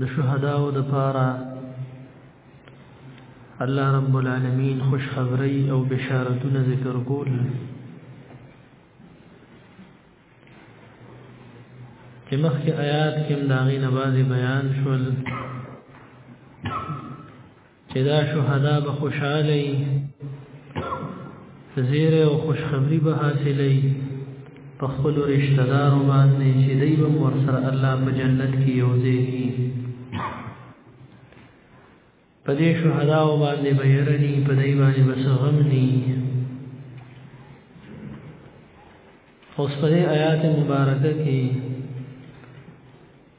د شهداو د پاره الله رب العالمین خوش خبری او بشارتونه ذکر کول چې مخکې آیات کې مداغې نوازې بیان شول چې دا شهدا به خوشاله وي زیر او خوشخبری به حاصلې په خپل رشتہ دار باندې چې دوی به ور سره الله په جنت کې یوځي په دې شهدا او باندې به يرني په دې باندې بس غم ني اوس په آیات مبارکه کې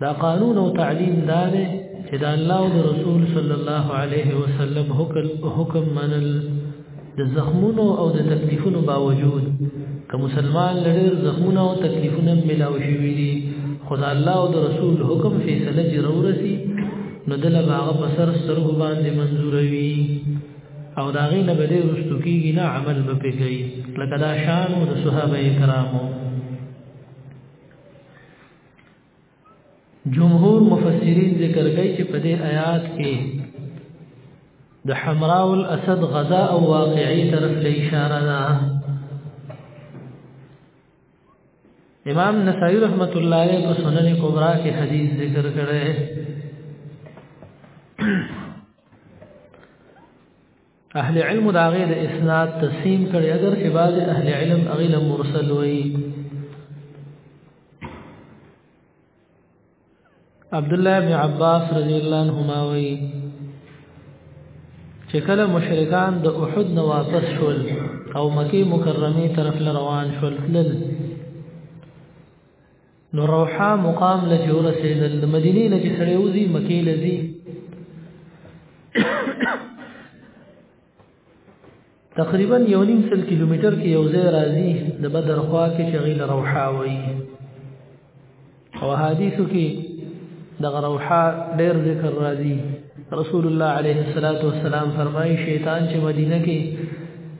دا قانون او تعلیم دا دی چې دا الله او رسول صلی الله علیه وسلم حکم حکم منل د زخمونو او د تکلیفونو باوجود که مسلمان لري زخمونه او تکلیفونه ملاو شي وي خدا الله او رسول حکم فیصله جوړورسي نو دل باغ په سر سترګو باندې منزوروي او دا غي نه بده رستو کیږي نه عمل به کوي لکه دا شان او د صحابه کرامو جمهور مفسرین ذکر کوي چې په دې آیات کې د حمراء الاسد غزا او واقعي طرف له اشاره ده امام نسائی رحمت الله علیه په سنن کبرا کې حدیث ذکر کړی اهل علم دا غي د اسناد تسلیم کړي اگر چې بعض اهل علم اغیل مرسل وي عبد الله بن عباس رضی الله عنهما وي چې کله مشرکان د احد نه واپس شول او مکی مکرمه طرف روان شول تلل نو روحا مقام له جوړ سیدل د مدینه نه چې سړی وزي مکی لذي تقریبا یو نیم سل کیلومتر کې یو ځای راځي د بدر خوا کې شغیل روحا وایي او حدیثو کې د روحا ډیر ذکر راځي رسول الله عليه الصلاه والسلام فرمایي شیطان چې مدینه کې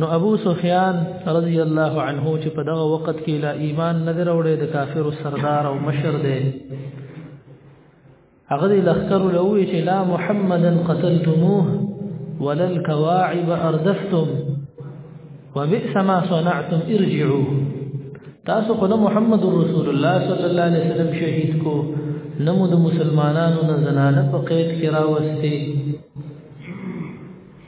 نو ابو سفیان رضی الله عنه چې په دغه وخت کې لا ایمان نه دروړې د کافر سردار او مشر دی هغه د لخر له وی چې لا محمدا قتلتموه ولا الكواعب اردفتم وبئس ما صنعتم ارجعوا تاسو خدای محمد رسول الله صلی الله علیه وسلم شهید کو نمو د مسلمانانو نه زنانه په قید کې راوستي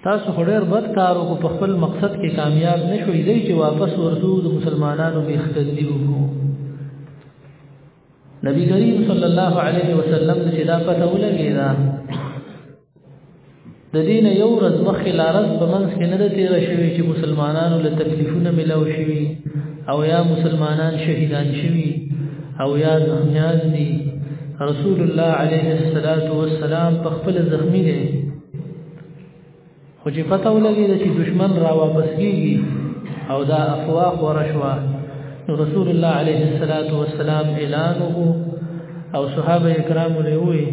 تاسو خډیر بد کارو کو په خپل مقصد کې کامیاب نشوي دی چې واپس ورځو د مسلمانانو به اختلاف وکړو نبی کریم صلی الله علیه وسلم د صدا پته ولګی دا د دین یو ورځ مخکې لارز په منځ کې نه د تیر شوی چې مسلمانانو له تکلیفونو ملاو شوی او یا مسلمانان شهیدان شوي او یا زخمیان دي رسول الله علیه الصلاۃ والسلام په خپل زخمی دی خو چې پته ولګي چې دشمن را واپس کیږي او دا افواخ ورشوا نو رسول الله علیه الصلاۃ والسلام اعلان وکړو او صحابه کرام له وی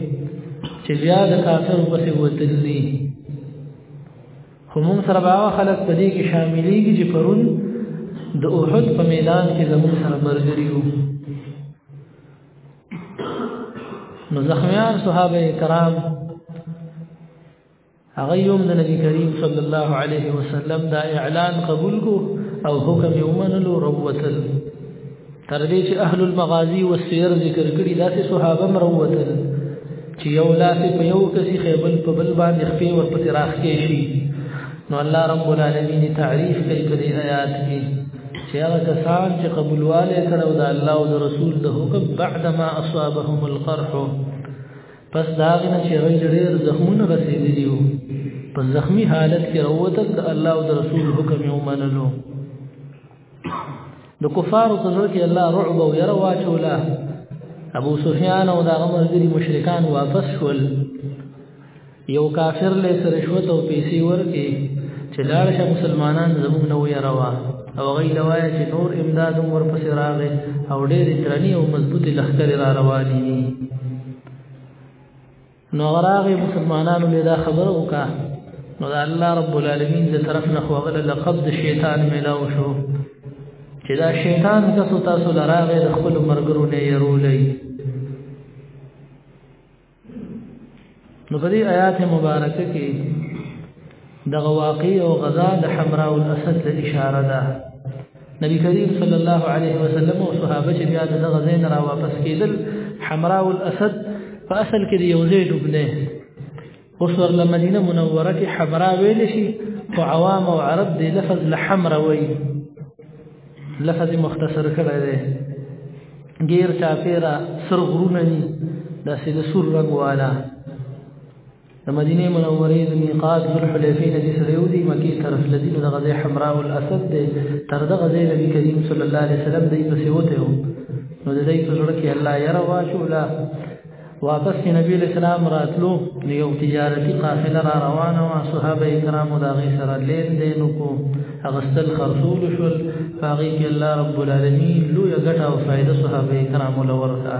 چې بیا د کافر پسې وتلی خو موږ سره به هغه خلک په دې کې شاملېږي چې پرون د احد په میدان کې زموږ سره مرګري وو نو زخمیان صحابه کرام هغه یوم د نبی کریم صلی الله علیه وسلم دا اعلان قبول کو او حکم یومن لو روتل تر دې چې اهل المغازی او سیر ذکر کړي داسې صحابه مروتل چې یو لاس په یو کسي خیبل په بل باندې خپې ور پسې راخکې شي نو الله رب العالمین تعریف کوي په دې آیات کې چې هغه کسان چې قبولواله کړو د الله او د رسول د حکم بعد ما اصابهم القرح پس دا غنه چې غیر ډیر زخمونه رسیدلی وو په زخمی حالت کې وروتل د الله او د رسول حکم یې ومنلو د کفارو په زړه کې الله رعب او ير واچولا ابو سفيان او دا غمرګري مشرکان واپس شول یو کافر له سره شوت او پیسې ورکې چې لاړ شه مسلمانان زموږ نه وي روا او غي لوایا چې نور امداد ور پسې راغې او ډېر ترنی او مضبوطی لخر را رواني نو غراغي مسلمانانو له دا خبره وکا نو دا الله رب العالمین د طرف نه خو غل لقب د شیطان ملاو شو چې دا شیطان تاسو تاسو لراغه د خپل مرګرو نه يرولې نو په دې آیات مبارکه کې دغه واقع او غزا د حمراء الاسد له اشاره ده نبی کریم صلی الله علیه وسلم او صحابه چې بیا د غزا نه را واپس کېدل حمراء الاسد په اصل کې یو ځای ډوبنه اوس ورله مدینه منوره کې حمراء ویل شي او عوام او عرب دې لفظ لحمرا وي لفظ مختصر کړی دی غیر چاپیرا سر غرونه دي داسې د سور رنګ والا د مدینه منورې د میقات ذوالحلیفې نه چې سړی وځي مکې طرف له دي نو دغه ځای حمراء الاسد دی تر دغه ځای نبي کریم صلی الله علیه وسلم دی پسې وتی و نو د دی په زړه کې الله یره واچوله واپس چې نبی علیہ السلام راتلو نو یو تجارتي قافله را روانه وه صحابه کرامو د هغې سره لین دین وکړو اغستل خرڅول شول په هغې کې الله رب العالمین لویه ګټه او فایده صحابه کرامو له ورکړه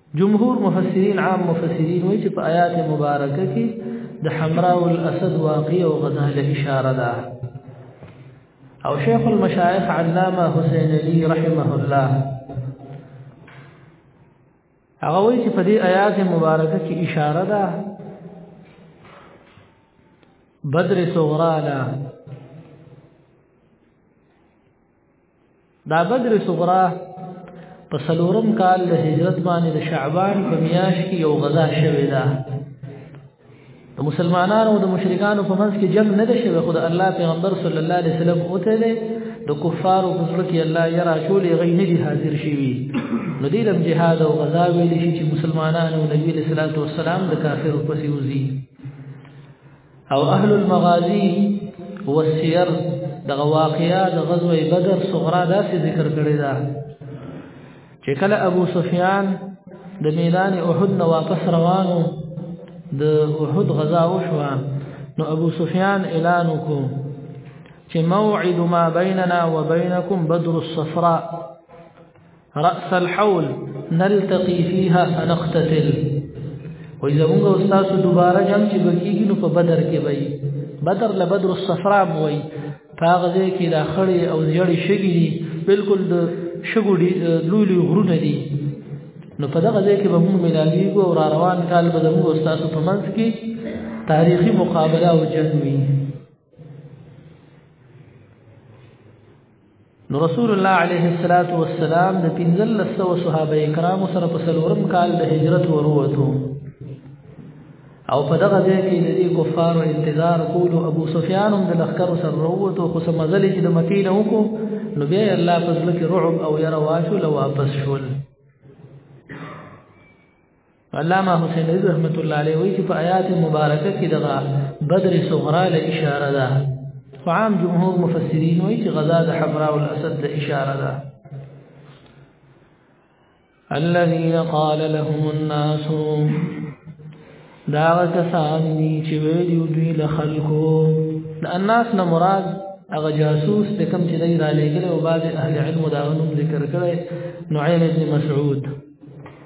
جمهور مفسرین عام مفسرین وایي چې په آیات مبارکه کې د حمراء الاسد واقع او غزا له اشاره ده او شیخ المشایخ علامه حسین علی رحمه الله هغه وایي چې په دې آیات مبارکه کې اشاره ده بدر صغرا لا دا بدر صغرا په سلورم کال د هجرت باندې د شعبان په میاشت کې یو غزا شوې ده د مسلمانانو او د مشرکانو په منځ کې جنگ نه ده شوی خو د الله پیغمبر صلی الله علیه وسلم اوته ده د کفارو په ځړ کې الله یرا شولې غي نه دي حاضر شي نو دې لم جهاد او غزا ویل شي چې مسلمانانو نبی صلی الله علیه وسلم د کافرو پسې وزي او اهل المغازی والسیر دغه واقعیا د غزوه بدر صغرا داسې ذکر کړی دا چې کله ابو سفیان د میدان احد نه واپس روانو د احد غزا وشو نو ابو سفیان اعلان وکړ چې موعد ما بیننا وبینکم بدر الصفراء رأس الحول نلتقي فيها فنقتتل وای زمونږ استاد دوباره جام چې بکیږي نو په بدر کې وای بدر له بدر الصفراء وای هغه ځای کې د خړې او زیړې شګې دي بالکل د شګو دي لوی لوی غرونه دي نو په دغه ځای کې به موږ ملاویږو او را روان کال به زموږ استاد په منځ کې تاریخي مقابله او جنګ وي نو رسول الله عليه الصلاة والسلام د پنځل لسو صحابه کرامو سره په سلورم کال د هجرت وروته او په دغه ځای کې د دې کفارو انتظار کولو ابو سفیان هم د لخر سره وروته خو سمزل چې د مدینه وکړو نو بیا الله په ځل کې رعب او یره واشو لو واپس شول علامه حسین عز رحمت الله علیه وی چې په آیات مبارکه کې دغه بدر صغرا له اشاره ده عام جمهور مفسرین وی چې غزا د حمراء الاسد له اشاره ده الذين قال لهم الناس دا کسان دي چې ویلي دوی له خلکو د الناس نه مراد هغه جاسوس ته کوم چې دی را لېګل او بعض اهل علم دا نوم ذکر کړي نعیم ابن مسعود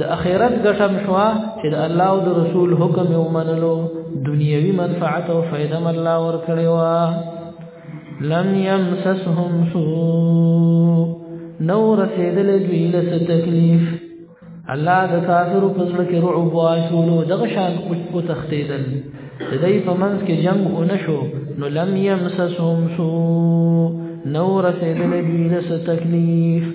د اخرت ګټم شو چې د الله او د رسول حکم یې ومنلو دنیوي منفعت او فائدہ مل الله ورکړي وا لم يمسسهم سوء نو رسیدل دوی له تکلیف الله د کافر په ځل کې رعب واشولو دغه شان کو تختیدل د دې په منځ کې جنگ ونشو نو لم يمسسهم سوء نو رسیدل دوی له تکلیف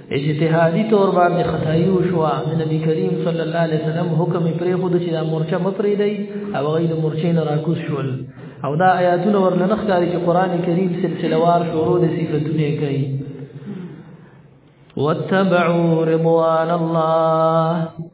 اجتهادي تور باندې خدای او شو نبی کریم صلی الله علیه وسلم حکم پرې خود چې دا مورچه مپرې دی او غیر مورچې نه راکوس شول او دا آیاتونه ورننه ښکاري چې قران کریم سلسله وار شروع د صفاتونه کوي واتبعوا رضوان الله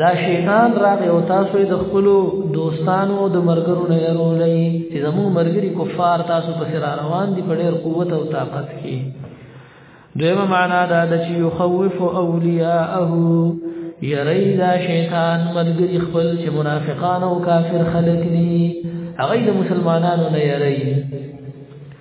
دا شیطان راغی او تاسو د خپل دوستانو او د مرګرو نه یارولې چې زمو مرګري کفار تاسو په سر روان دي په ډېر قوت او طاقت کې دویمه معنا دا د چې يخوف اولیاءه یری دا شیطان مرګري خپل چې منافقان او کافر خلک دي هغه د مسلمانانو نه یری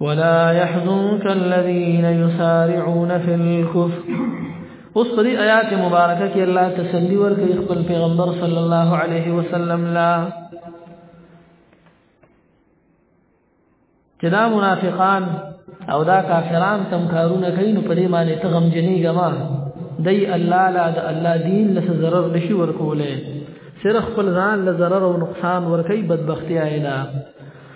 ولا يحزنك الذين يسارعون في الكفر اوس په دې آیات مبارکه کې الله تسلی ورکړي خپل پیغمبر صلی الله علیه وسلم لا چې دا منافقان او دا کافران تم کارونه کوي نو په دې باندې ته غمجنې ګما دی الله لا د الله دین له ضرر نشي ورکولې سره خپل ځان له ضرر او نقصان ورکي بدبختي آینه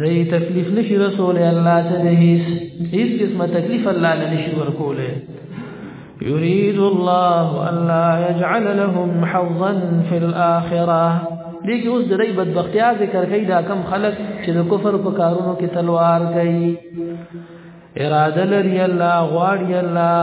دای تکلیف نشي رسول الله ته د هیڅ هیڅ قسمه تکلیف الله نه نشي ورکوله يريد الله ان لا يجعل لهم حظا في الاخره دغه اوس د ری بدبختیا ذکر کوي دا کم خلق چې د کفر په کارونو کې تلوار کوي اراده لري الله غواړي الله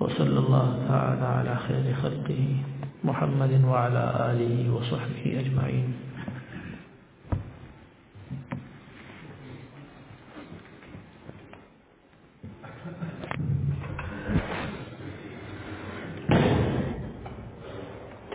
وصلى الله تعالى على خير خلقه محمد وعلى آله وصحبه أجمعين